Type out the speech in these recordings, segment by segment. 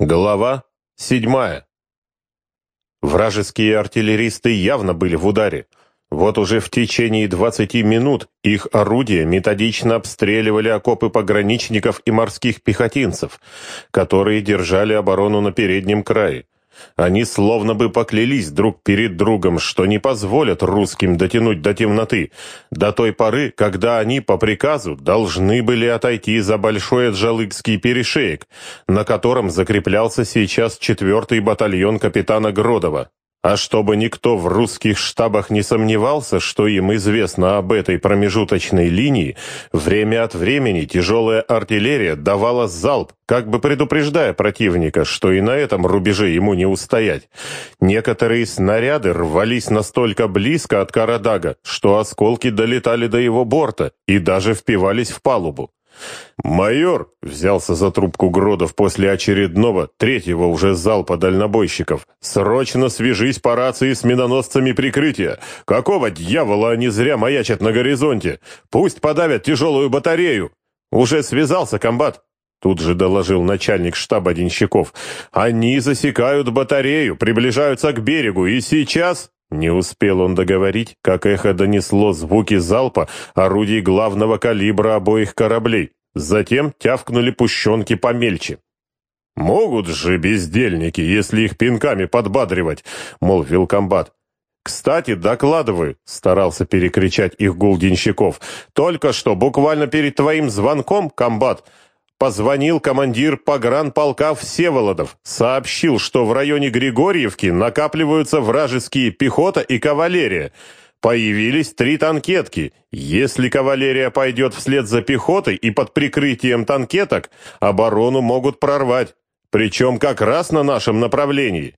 Глава седьмая. Вражеские артиллеристы явно были в ударе. Вот уже в течение 20 минут их орудия методично обстреливали окопы пограничников и морских пехотинцев, которые держали оборону на переднем крае. Они словно бы поклялись друг перед другом, что не позволят русским дотянуть до темноты, до той поры, когда они по приказу должны были отойти за большой Аджалыкский перешеек, на котором закреплялся сейчас четвертый батальон капитана Гродова. А чтобы никто в русских штабах не сомневался, что им известно об этой промежуточной линии, время от времени тяжелая артиллерия давала залп, как бы предупреждая противника, что и на этом рубеже ему не устоять. Некоторые снаряды рвались настолько близко от Карадага, что осколки долетали до его борта и даже впивались в палубу. «Майор!» — взялся за трубку Гродов после очередного, третьего уже залпа дальнобойщиков. «Срочно свяжись по рации с миноносцами прикрытия! Какого дьявола они зря маячат на горизонте? Пусть подавят тяжелую батарею!» «Уже связался, комбат!» Тут же доложил начальник штаба Денщиков. «Они засекают батарею, приближаются к берегу, и сейчас...» Не успел он договорить, как эхо донесло звуки залпа орудий главного калибра обоих кораблей. Затем тявкнули пущенки помельче. «Могут же бездельники, если их пинками подбадривать», — молвил комбат. «Кстати, докладываю», — старался перекричать их гул денщиков. «Только что, буквально перед твоим звонком, комбат, позвонил командир погранполка Всеволодов, сообщил, что в районе Григорьевки накапливаются вражеские пехота и кавалерия. Появились три танкетки. Если кавалерия пойдет вслед за пехотой и под прикрытием танкеток, оборону могут прорвать, причем как раз на нашем направлении.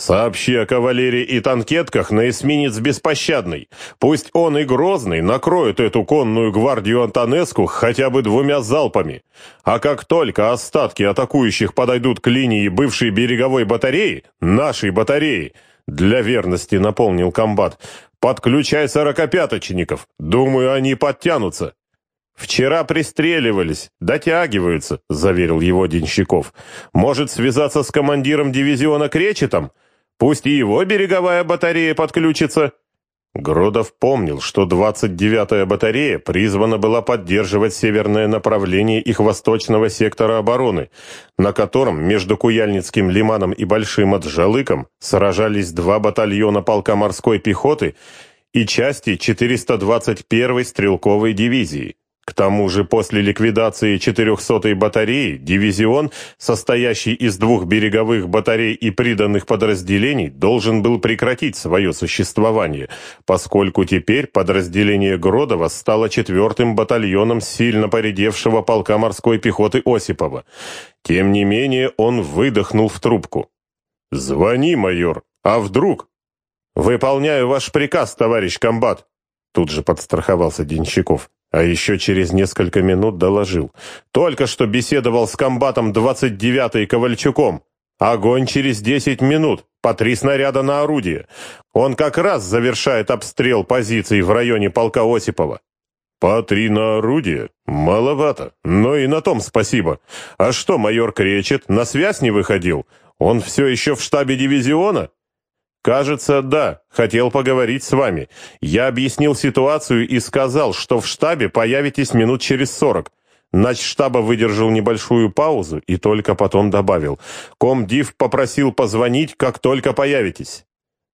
Сообщи о кавалерии и танкетках на эсминец Беспощадный. Пусть он и Грозный накроют эту конную гвардию Антонеску хотя бы двумя залпами. А как только остатки атакующих подойдут к линии бывшей береговой батареи, нашей батареи, для верности наполнил комбат, подключай сорокопяточников. Думаю, они подтянутся. «Вчера пристреливались, дотягиваются», — заверил его Денщиков. «Может связаться с командиром дивизиона Кречетом? Пусть и его береговая батарея подключится». Гродов помнил, что 29-я батарея призвана была поддерживать северное направление их восточного сектора обороны, на котором между Куяльницким лиманом и Большим Аджалыком сражались два батальона полка морской пехоты и части 421-й стрелковой дивизии. К тому же после ликвидации 400-й батареи дивизион, состоящий из двух береговых батарей и приданных подразделений, должен был прекратить свое существование, поскольку теперь подразделение Гродова стало четвертым батальоном сильно поредевшего полка морской пехоты Осипова. Тем не менее он выдохнул в трубку. «Звони, майор, а вдруг?» «Выполняю ваш приказ, товарищ комбат», тут же подстраховался Денщиков. А еще через несколько минут доложил. Только что беседовал с комбатом 29-й Ковальчуком. Огонь через 10 минут, по три снаряда на орудие. Он как раз завершает обстрел позиций в районе полка Осипова. По три на орудие? Маловато. Но и на том спасибо. А что, майор кречет, на связь не выходил? Он все еще в штабе дивизиона? «Кажется, да. Хотел поговорить с вами. Я объяснил ситуацию и сказал, что в штабе появитесь минут через сорок. Нач штаба выдержал небольшую паузу и только потом добавил. Комдив попросил позвонить, как только появитесь.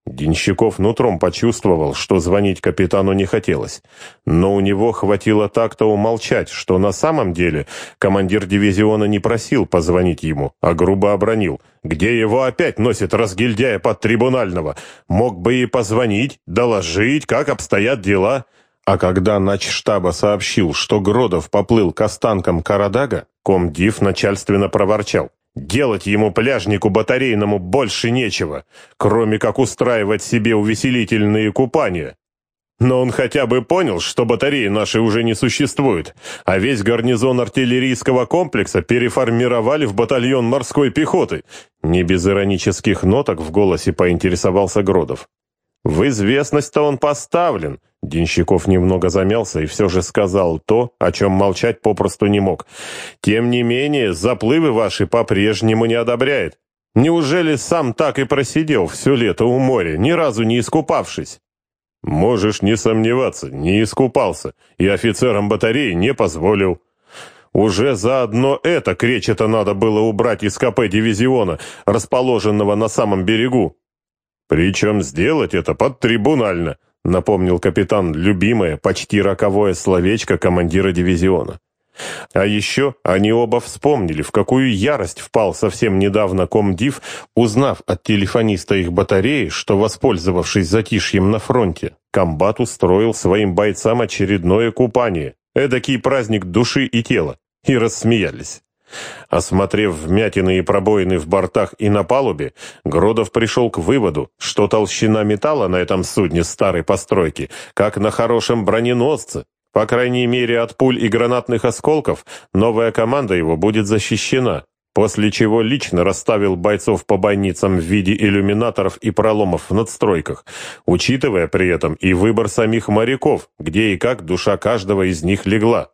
Денщиков нутром почувствовал, что звонить капитану не хотелось. Но у него хватило так-то умолчать, что на самом деле командир дивизиона не просил позвонить ему, а грубо обронил. Где его опять носит разгильдяя под трибунального? Мог бы и позвонить, доложить, как обстоят дела. А когда начштаба сообщил, что Гродов поплыл к останкам Карадага, комдив начальственно проворчал. Делать ему, пляжнику батарейному, больше нечего, кроме как устраивать себе увеселительные купания. Но он хотя бы понял, что батареи наши уже не существуют, а весь гарнизон артиллерийского комплекса переформировали в батальон морской пехоты. Не без иронических ноток в голосе поинтересовался Гродов. В известность-то он поставлен. Денщиков немного замялся и все же сказал то, о чем молчать попросту не мог. Тем не менее, заплывы ваши по-прежнему не одобряет. Неужели сам так и просидел все лето у моря, ни разу не искупавшись? Можешь не сомневаться, не искупался, и офицерам батареи не позволил. Уже заодно это кречета надо было убрать из КП дивизиона, расположенного на самом берегу. Причем сделать это подтрибунально, напомнил капитан любимое, почти роковое словечко командира дивизиона. А еще они оба вспомнили, в какую ярость впал совсем недавно комдив, узнав от телефониста их батареи, что, воспользовавшись затишьем на фронте, комбат устроил своим бойцам очередное купание, эдакий праздник души и тела и рассмеялись. Осмотрев вмятины и пробоины в бортах и на палубе, Гродов пришел к выводу, что толщина металла на этом судне старой постройки, как на хорошем броненосце. По крайней мере, от пуль и гранатных осколков новая команда его будет защищена после чего лично расставил бойцов по бойницам в виде иллюминаторов и проломов в надстройках, учитывая при этом и выбор самих моряков, где и как душа каждого из них легла.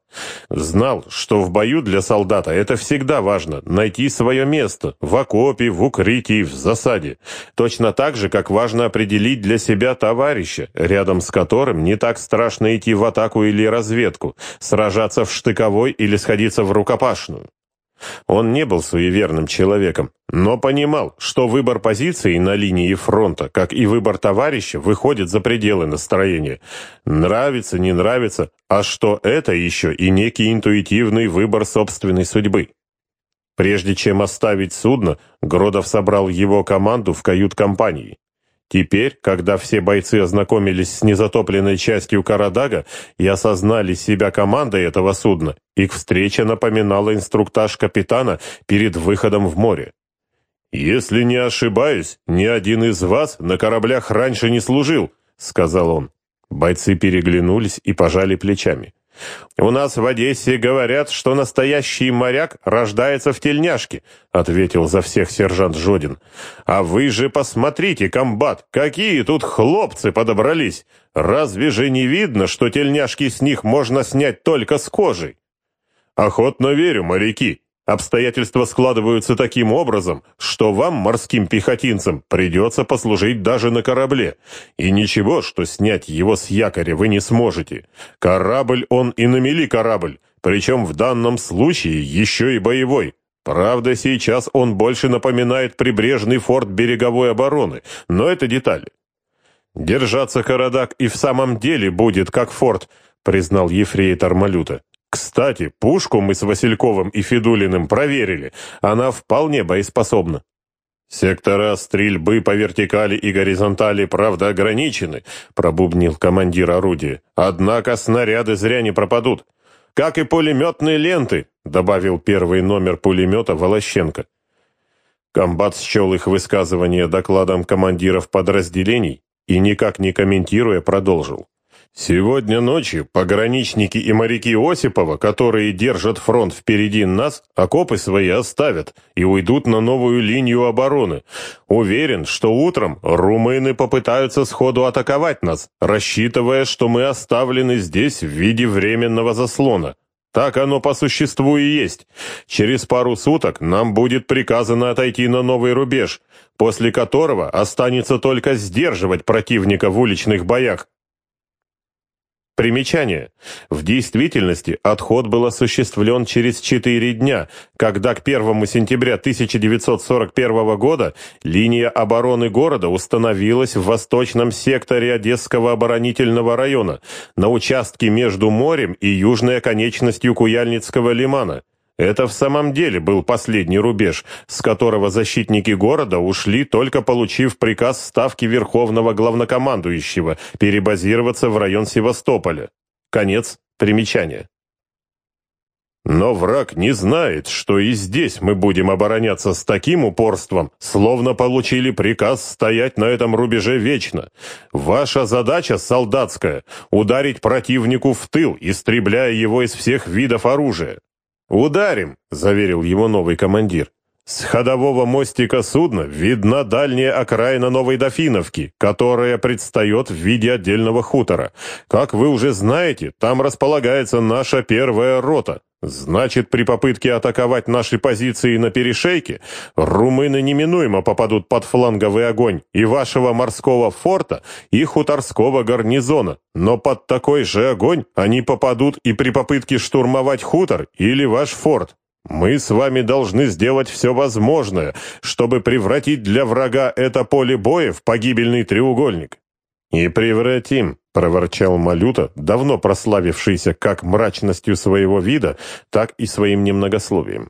Знал, что в бою для солдата это всегда важно – найти свое место в окопе, в укрытии, в засаде. Точно так же, как важно определить для себя товарища, рядом с которым не так страшно идти в атаку или разведку, сражаться в штыковой или сходиться в рукопашную. Он не был суеверным человеком, но понимал, что выбор позиции на линии фронта, как и выбор товарища, выходит за пределы настроения. Нравится, не нравится, а что это еще и некий интуитивный выбор собственной судьбы. Прежде чем оставить судно, Гродов собрал его команду в кают-компании. Теперь, когда все бойцы ознакомились с незатопленной частью Карадага и осознали себя командой этого судна, их встреча напоминала инструктаж капитана перед выходом в море. «Если не ошибаюсь, ни один из вас на кораблях раньше не служил», — сказал он. Бойцы переглянулись и пожали плечами. «У нас в Одессе говорят, что настоящий моряк рождается в тельняшке», ответил за всех сержант Жодин. «А вы же посмотрите, комбат, какие тут хлопцы подобрались! Разве же не видно, что тельняшки с них можно снять только с кожей?» «Охотно верю, моряки», Обстоятельства складываются таким образом, что вам, морским пехотинцам, придется послужить даже на корабле. И ничего, что снять его с якоря вы не сможете. Корабль он и на мели корабль, причем в данном случае еще и боевой. Правда, сейчас он больше напоминает прибрежный форт береговой обороны, но это детали. «Держаться Карадак и в самом деле будет как форт», признал ефрейтор Малюта. Кстати, пушку мы с Васильковым и Федулиным проверили. Она вполне боеспособна. «Сектора стрельбы по вертикали и горизонтали, правда, ограничены», — пробубнил командир орудия. «Однако снаряды зря не пропадут. Как и пулеметные ленты», — добавил первый номер пулемета Волощенко. Комбат счел их высказывание докладом командиров подразделений и, никак не комментируя, продолжил. Сегодня ночью пограничники и моряки Осипова, которые держат фронт впереди нас, окопы свои оставят и уйдут на новую линию обороны. Уверен, что утром румыны попытаются сходу атаковать нас, рассчитывая, что мы оставлены здесь в виде временного заслона. Так оно по существу и есть. Через пару суток нам будет приказано отойти на новый рубеж, после которого останется только сдерживать противника в уличных боях, Примечание. В действительности отход был осуществлен через четыре дня, когда к 1 сентября 1941 года линия обороны города установилась в восточном секторе Одесского оборонительного района на участке между морем и южной оконечностью Куяльницкого лимана. Это в самом деле был последний рубеж, с которого защитники города ушли, только получив приказ Ставки Верховного Главнокомандующего перебазироваться в район Севастополя. Конец примечания. Но враг не знает, что и здесь мы будем обороняться с таким упорством, словно получили приказ стоять на этом рубеже вечно. Ваша задача солдатская — ударить противнику в тыл, истребляя его из всех видов оружия. «Ударим», — заверил его новый командир. С ходового мостика судна видна дальняя окраина Новой Дофиновки, которая предстает в виде отдельного хутора. Как вы уже знаете, там располагается наша первая рота. Значит, при попытке атаковать наши позиции на перешейке, румыны неминуемо попадут под фланговый огонь и вашего морского форта, и хуторского гарнизона. Но под такой же огонь они попадут и при попытке штурмовать хутор или ваш форт. Мы с вами должны сделать все возможное, чтобы превратить для врага это поле боя в погибельный треугольник. И превратим, проворчал Малюта, давно прославившийся как мрачностью своего вида, так и своим немногословием.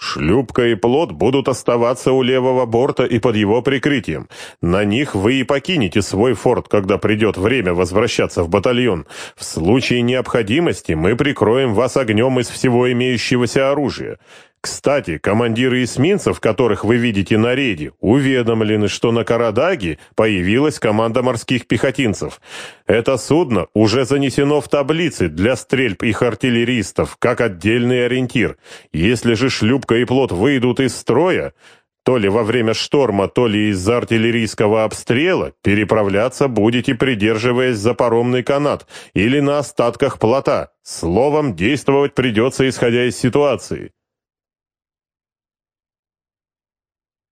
Шлюпка и плот будут оставаться у левого борта и под его прикрытием. На них вы и покинете свой форт, когда придет время возвращаться в батальон. В случае необходимости мы прикроем вас огнем из всего имеющегося оружия. Кстати, командиры эсминцев, которых вы видите на рейде, уведомлены, что на Карадаге появилась команда морских пехотинцев. Это судно уже занесено в таблицы для стрельб их артиллеристов, как отдельный ориентир. Если же шлюпка и плот выйдут из строя, то ли во время шторма, то ли из-за артиллерийского обстрела, переправляться будете, придерживаясь за паромный канат или на остатках плота. Словом, действовать придется, исходя из ситуации.